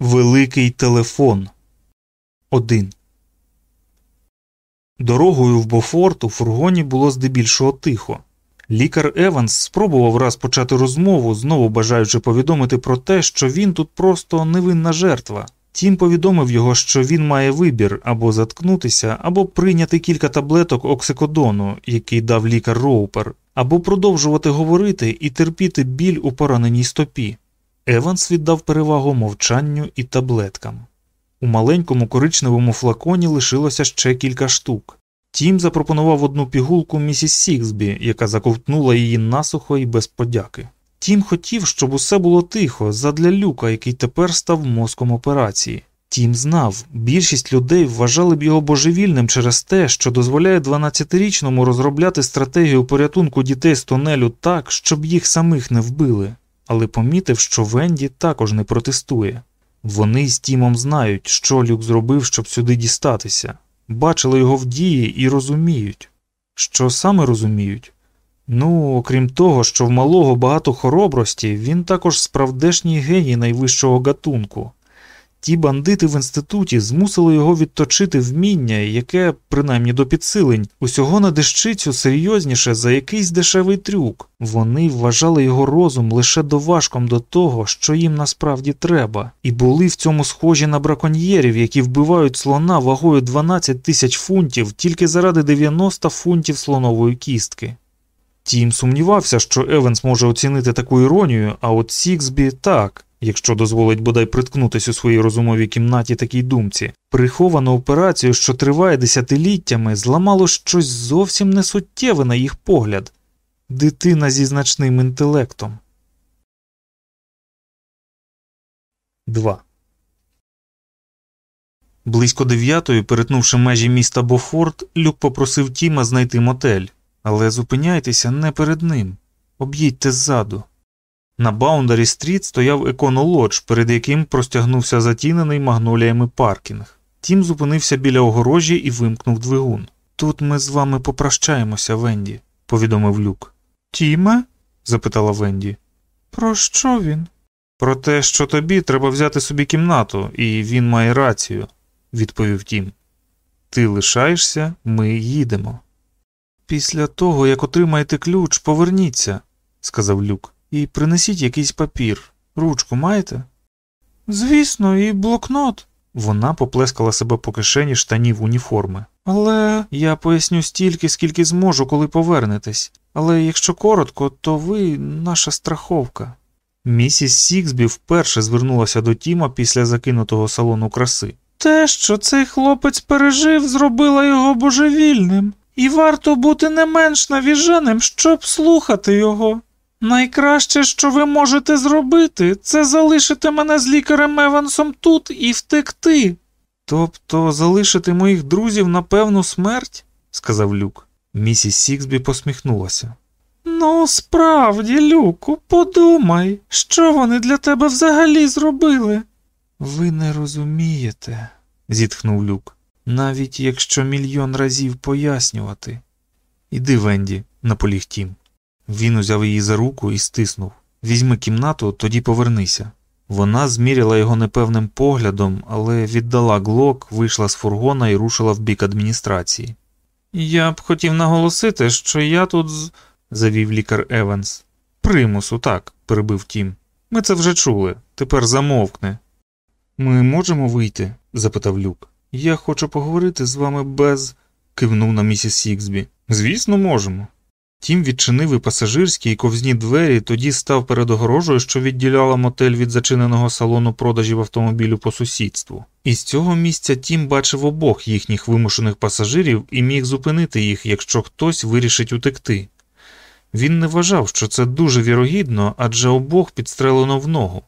Великий телефон 1. Дорогою в Бофорт у фургоні було здебільшого тихо. Лікар Еванс спробував раз почати розмову, знову бажаючи повідомити про те, що він тут просто невинна жертва. Тім повідомив його, що він має вибір або заткнутися, або прийняти кілька таблеток оксикодону, який дав лікар Роупер, або продовжувати говорити і терпіти біль у пораненій стопі. Еванс віддав перевагу мовчанню і таблеткам. У маленькому коричневому флаконі лишилося ще кілька штук. Тім запропонував одну пігулку місіс Сіксбі, яка заковтнула її насухо і без подяки. Тім хотів, щоб усе було тихо, задля Люка, який тепер став мозком операції. Тім знав, більшість людей вважали б його божевільним через те, що дозволяє 12-річному розробляти стратегію порятунку дітей з тунелю так, щоб їх самих не вбили, але помітив, що Венді також не протестує. Вони з Тімом знають, що Люк зробив, щоб сюди дістатися, бачили його в дії і розуміють. Що саме розуміють? Ну, окрім того, що в малого багато хоробрості, він також справдешній геній найвищого гатунку. Ті бандити в інституті змусили його відточити вміння, яке, принаймні до підсилень, усього на дещицю серйозніше за якийсь дешевий трюк. Вони вважали його розум лише доважком до того, що їм насправді треба, і були в цьому схожі на браконьєрів, які вбивають слона вагою 12 тисяч фунтів тільки заради 90 фунтів слонової кістки. Тім сумнівався, що Еванс може оцінити таку іронію, а от Сіксбі так, якщо дозволить бодай приткнутись у своїй розумовій кімнаті такій думці. Приховану операцію, що триває десятиліттями, зламало щось зовсім несуттєве на їх погляд дитина зі значним інтелектом. 2. Близько дев'ятої, перетнувши межі міста Бофорт, Люк попросив Тіма знайти мотель. Але зупиняйтеся не перед ним, об'їдьте ззаду. На Баундарі стріт стояв еконолодж, перед яким простягнувся затінений магноліями паркінг. Тім зупинився біля огорожі і вимкнув двигун. Тут ми з вами попрощаємося, Венді, повідомив Люк. Тіме? запитала Венді. Про що він? Про те, що тобі треба взяти собі кімнату, і він має рацію, відповів Тім. Ти лишаєшся, ми їдемо. Після того, як отримаєте ключ, поверніться, сказав люк, і принесіть якийсь папір. Ручку маєте? Звісно, і блокнот. Вона поплескала себе по кишені штанів уніформи. Але я поясню стільки, скільки зможу, коли повернетесь. Але якщо коротко, то ви наша страховка. Місіс Сіксбі вперше звернулася до Тіма після закинутого салону краси. Те, що цей хлопець пережив, зробило його божевільним і варто бути не менш навіженим, щоб слухати його. Найкраще, що ви можете зробити, це залишити мене з лікарем Евансом тут і втекти. Тобто залишити моїх друзів на певну смерть? сказав Люк. Місіс Сіксбі посміхнулася. Ну, справді, Люку, подумай, що вони для тебе взагалі зробили. Ви не розумієте, зітхнув Люк навіть якщо мільйон разів пояснювати. Іди, Венді, наполіг Тім. Він узяв її за руку і стиснув. Візьми кімнату, тоді повернися. Вона зміряла його непевним поглядом, але віддала глок, вийшла з фургона і рушила в бік адміністрації. Я б хотів наголосити, що я тут з. завів лікар Еванс. Примусу, так, перебив Тім. Ми це вже чули. Тепер замовкне. Ми можемо вийти? запитав Люк. Я хочу поговорити з вами без. кивнув на місіс Сіксбі. Звісно, можемо. Тім відчинив і пасажирські і ковзні двері, тоді став перед огорожею, що відділяла мотель від зачиненого салону продажів автомобілю по сусідству. І з цього місця Тім бачив обох їхніх вимушених пасажирів і міг зупинити їх, якщо хтось вирішить утекти. Він не вважав, що це дуже вірогідно, адже обох підстрелено в ногу.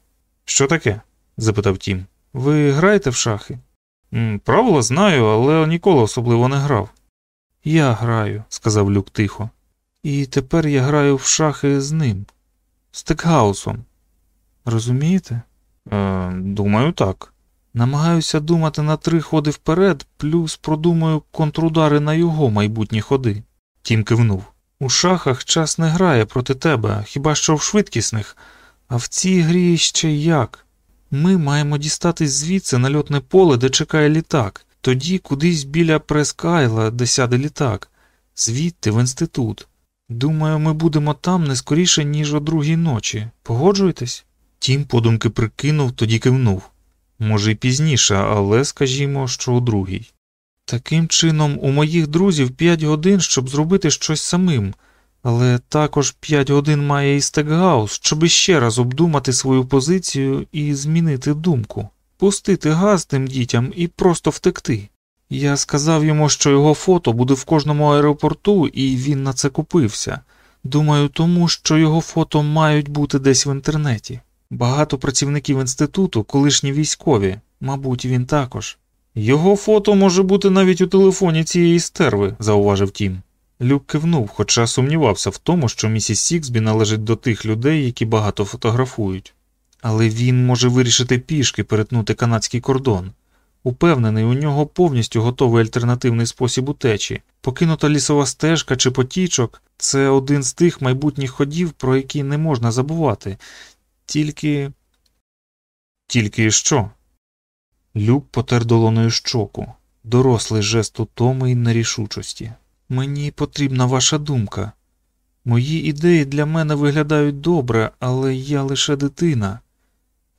Що таке? запитав Тім. Ви граєте в шахи? Правила знаю, але ніколи особливо не грав. Я граю, сказав Люк тихо. І тепер я граю в шахи з ним, з Текгаусом. Розумієте? Е, Думаю, так. Намагаюся думати на три ходи вперед, плюс продумаю контрудари на його майбутні ходи. Тім кивнув. У шахах час не грає проти тебе, хіба що в швидкісних, а в цій грі ще як. Ми маємо дістатись звідси на льотне поле, де чекає літак, тоді кудись біля Прескайла, де сяде літак, звідти в інститут. Думаю, ми будемо там не скоріше, ніж о другій ночі. Погоджуєтесь? Тім подумки прикинув, тоді кивнув. Може, й пізніше, але скажімо, що о другій. Таким чином, у моїх друзів п'ять годин, щоб зробити щось самим, але також п'ять годин має і Стекгаус, щоб іще раз обдумати свою позицію і змінити думку, пустити газ тим дітям і просто втекти. Я сказав йому, що його фото буде в кожному аеропорту, і він на це купився. Думаю, тому що його фото мають бути десь в інтернеті. Багато працівників інституту, колишні військові, мабуть, він також. Його фото може бути навіть у телефоні цієї стерви, зауважив Тім. Люк кивнув, хоча сумнівався в тому, що місіс Сіксбі належить до тих людей, які багато фотографують. Але він може вирішити пішки перетнути канадський кордон. Упевнений, у нього повністю готовий альтернативний спосіб утечі. Покинута лісова стежка чи потічок це один з тих майбутніх ходів, про які не можна забувати. Тільки. Тільки що? Люк потер долоною щоку, дорослий жест утоми й нерішучості. Мені потрібна ваша думка. Мої ідеї для мене виглядають добре, але я лише дитина.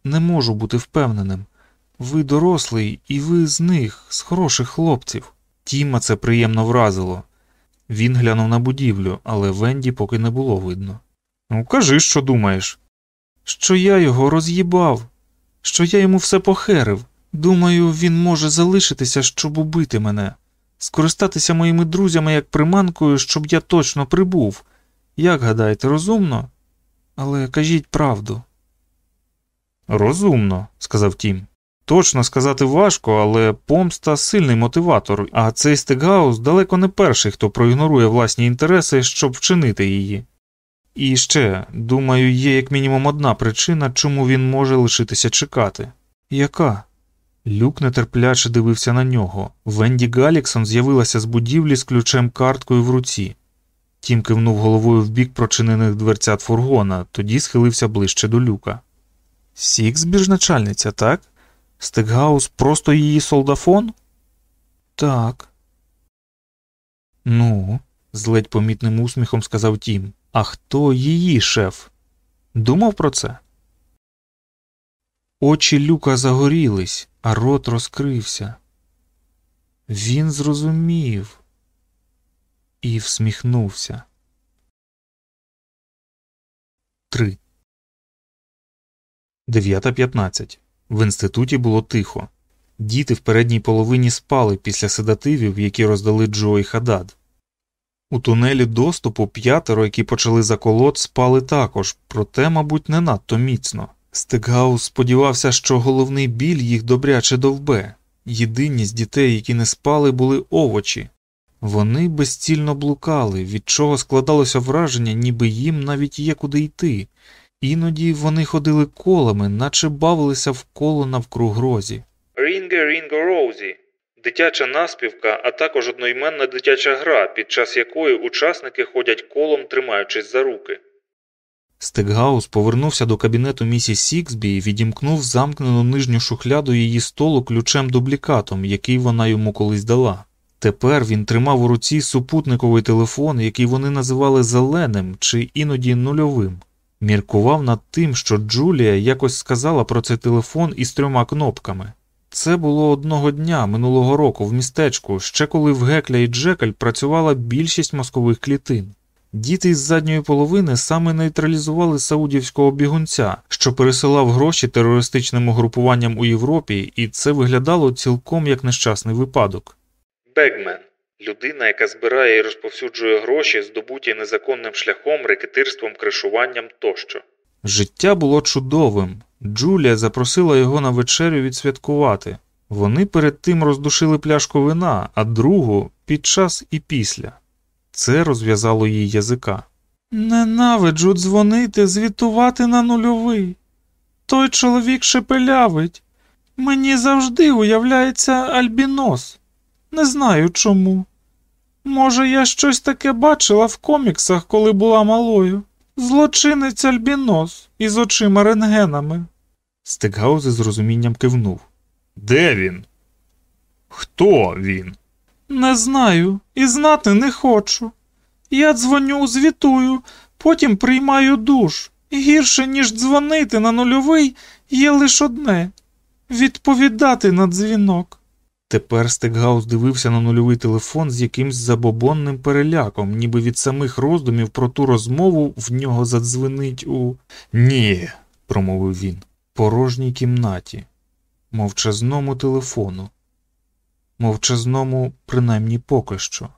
Не можу бути впевненим. Ви дорослий, і ви з них, з хороших хлопців. Тіма це приємно вразило. Він глянув на будівлю, але Венді поки не було видно. Ну, кажи, що думаєш. Що я його роз'їбав, що я йому все похерив. Думаю, він може залишитися, щоб убити мене, скористатися моїми друзями як приманкою, щоб я точно прибув. Як гадаєте, розумно? Але кажіть правду. Розумно, сказав Тім. Точно сказати важко, але помста сильний мотиватор, а цей Стекгаус далеко не перший, хто проігнорує власні інтереси, щоб вчинити її. І ще, думаю, є як мінімум одна причина, чому він може лишитися чекати. Яка? Люк нетерпляче дивився на нього. Венді Галіксон з'явилася з будівлі з ключем карткою в руці. Тім кивнув головою в бік прочинених дверцят фургона, тоді схилився ближче до люка. Сіксбі ж начальниця, так? Стекгаус просто її солдафон? Так. Ну, з ледь помітним усміхом сказав Тім. А хто її шеф? Думав про це? Очі люка загорілись, а рот розкрився. Він зрозумів і всміхнувся. Три. Дев'ята п'ятнадцять. В інституті було тихо. Діти в передній половині спали після седативів, які роздали Джо і Хадад. У тунелі доступу п'ятеро, які почали заколот, спали також, проте, мабуть, не надто міцно. Стекгаус сподівався, що головний біль їх добряче довбе. Єдині з дітей, які не спали, були овочі. Вони безцільно блукали, від чого складалося враження, ніби їм навіть є куди йти. Іноді вони ходили колами, наче бавилися в коло навкруг грозі. Рінге Рінго Роузі дитяча наспівка, а також одноіменна дитяча гра, під час якої учасники ходять колом, тримаючись за руки. Стекгаус повернувся до кабінету місіс Сіксбі і відімкнув замкнену нижню шухляду її столу ключем дублікатом, який вона йому колись дала. Тепер він тримав у руці супутниковий телефон, який вони називали зеленим чи іноді нульовим. Міркував над тим, що Джулія якось сказала про цей телефон із трьома кнопками. Це було одного дня минулого року в містечку, ще коли в Гекля і Джекаль працювала більшість мозкових клітин. Діти із задньої половини саме нейтралізували саудівського бігунця, що пересилав гроші терористичним угрупуванням у Європі, і це виглядало цілком як нещасний випадок. Бегмен людина, яка збирає і розповсюджує гроші, здобуті незаконним шляхом, рекетирством, кришуванням тощо. Життя було чудовим. Джулія запросила його на вечерю відсвяткувати. Вони перед тим роздушили пляшку вина, а другу під час і після. Це розв'язало їй язика. Ненавиджу дзвонити, звітувати на нульовий. Той чоловік шепелявить. Мені завжди уявляється альбінос. Не знаю чому. Може, я щось таке бачила в коміксах, коли була малою. Злочинець альбінос із очима рентгенами. Стекгаус із розумінням кивнув. Де він? Хто він? Не знаю і знати не хочу. Я дзвоню, звітую, потім приймаю душ. Гірше, ніж дзвонити на нульовий, є лише одне відповідати на дзвінок. Тепер Стекгаус дивився на нульовий телефон з якимсь забобонним переляком, ніби від самих роздумів про ту розмову в нього задзвенить у ні, промовив він, порожній кімнаті, мовчазному телефону, мовчазному, принаймні поки що.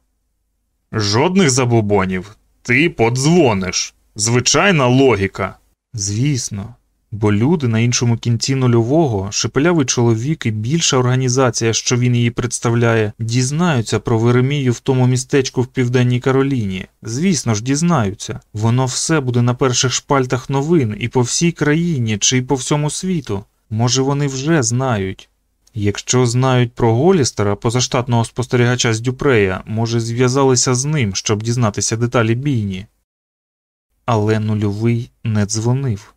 Жодних забобонів. Ти подзвониш. Звичайна логіка. Звісно, бо люди на іншому кінці нульового, шепелявий чоловік і більша організація, що він її представляє, дізнаються про Веремію в тому містечку в Південній Кароліні. Звісно ж, дізнаються. Воно все буде на перших шпальтах новин і по всій країні, чи й по всьому світу. Може, вони вже знають. Якщо знають про Голістера, позаштатного спостерігача з Дюпрея, може, зв'язалися з ним, щоб дізнатися деталі бійні. Але нульовий не дзвонив.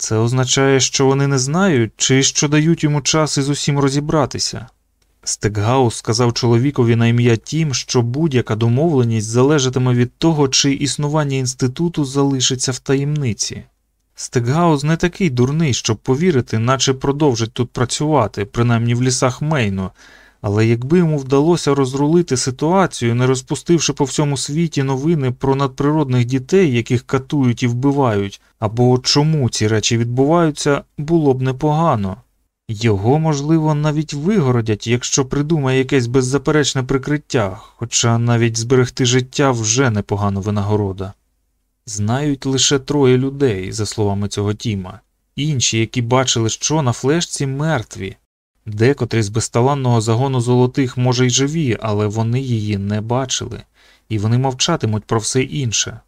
Це означає, що вони не знають, чи що дають йому час із усім розібратися. Стекгаус сказав чоловікові на ім'я Тім, що будь-яка домовленість залежатиме від того, чи існування інституту залишиться в таємниці. Стекгаус не такий дурний, щоб повірити, наче продовжить тут працювати, принаймні в лісах Мейну, але якби йому вдалося розрулити ситуацію, не розпустивши по всьому світі новини про надприродних дітей, яких катують і вбивають, або чому ці речі відбуваються, було б непогано. Його, можливо, навіть вигородять, якщо придумає якесь беззаперечне прикриття, хоча навіть зберегти життя вже непогана винагорода. Знають лише троє людей, за словами цього Тіма, інші, які бачили, що на флешці мертві. Декотрі з безталанного загону золотих, може, й живі, але вони її не бачили, і вони мовчатимуть про все інше.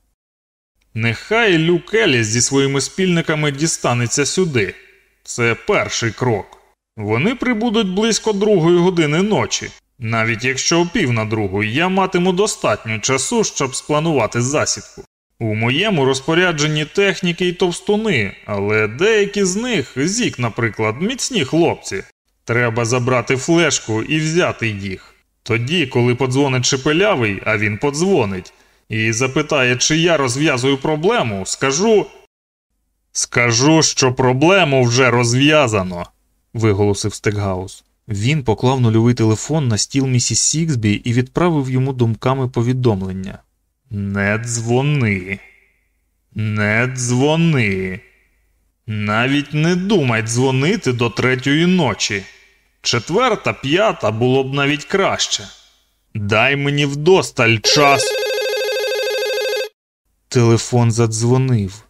Нехай Люк Еліс зі своїми спільниками дістанеться сюди. Це перший крок. Вони прибудуть близько другої години ночі. Навіть якщо о пів на другу я матиму достатньо часу, щоб спланувати засідку. У моєму розпорядженні техніки й товстуни, але деякі з них, зік, наприклад, міцні хлопці. Треба забрати флешку і взяти їх. Тоді, коли подзвонить шепелявий, а він подзвонить, і запитає, чи я розв'язую проблему, скажу. Скажу, що проблему вже розв'язано, виголосив Стекгаус. Він поклав нульовий телефон на стіл місіс Сіксбі і відправив йому думками повідомлення. Не дзвони, не дзвони. Навіть не думай дзвонити до третьої ночі. Четверта, п'ята було б навіть краще. Дай мені вдосталь час. Телефон задзвонив.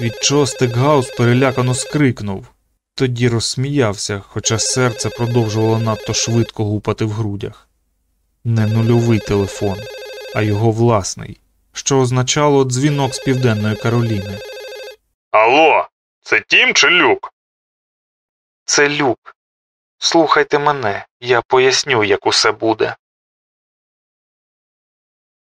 Від Стекгаус перелякано скрикнув. Тоді розсміявся, хоча серце продовжувало надто швидко гупати в грудях. Не нульовий телефон, а його власний, що означало дзвінок з Південної Кароліни. Алло, це Тім чи Люк? Це люк. Слухайте мене, я поясню, як усе буде.